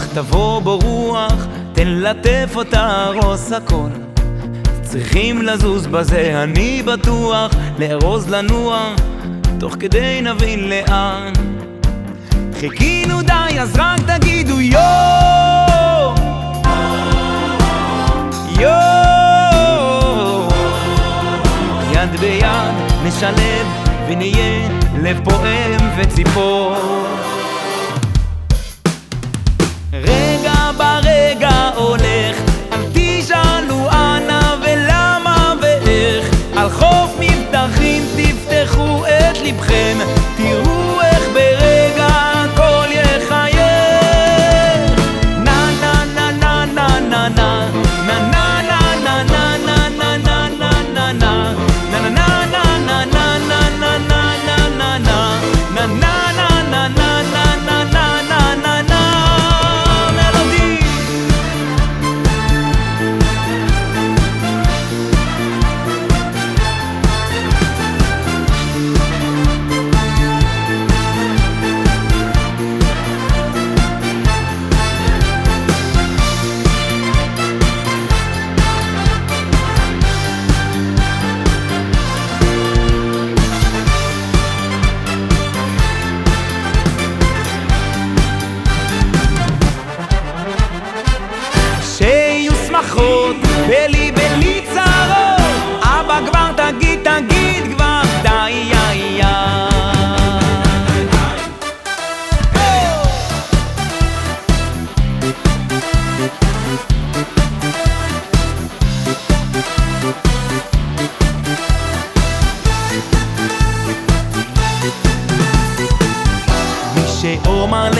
רוח, תבוא בו רוח, לטף או תהרוס הכל. צריכים לזוז בזה, אני בטוח, לארוז לנוע, תוך כדי נבין לאן. חיכינו די, אז רק תגידו יואו! יואו! יד ביד נשלב ונהיה לב פועם וציפור. my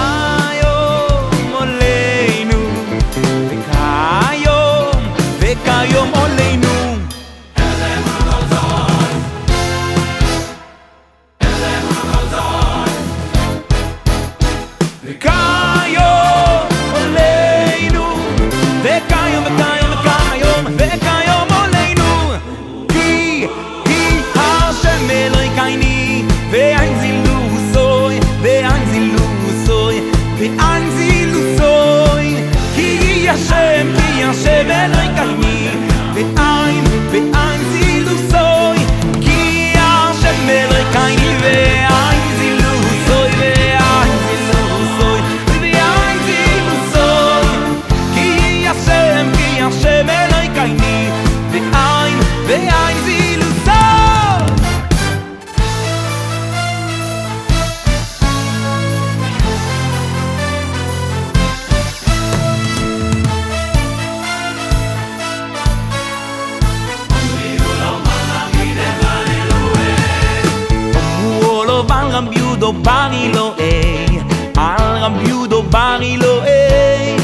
gambiudo barilo, e eh. al gambiudo barilo, e eh.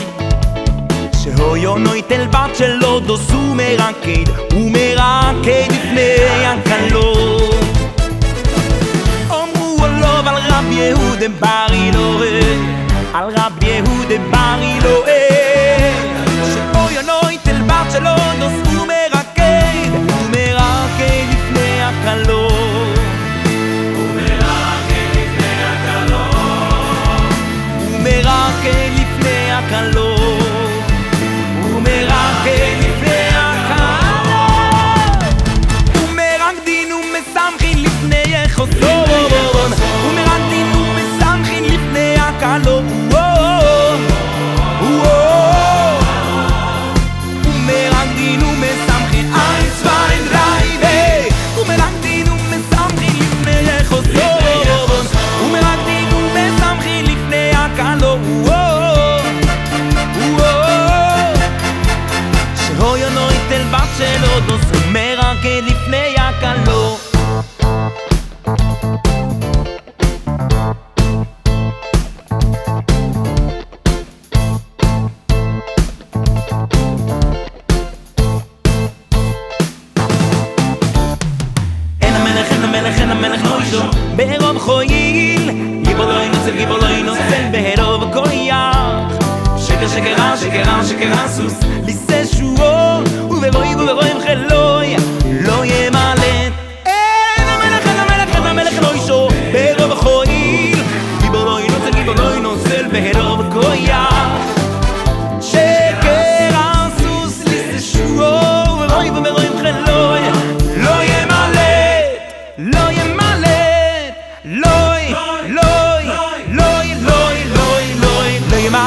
Se hoyo noitel batzello do sumerankeid, anche ifnei ankalo. Omru olov al rab yehuden barilo, e eh. al rab שקרעה, שקרעה, שקרעה סוס לישא שועו וברואים וברואים חיילוי לא יהיה מעלן אין המלאכת המלאכת המלאכת מלאכנוי שוהר בעל עובר חוייל גיבור לא יינוץ, גיבור לא יינוץ ואל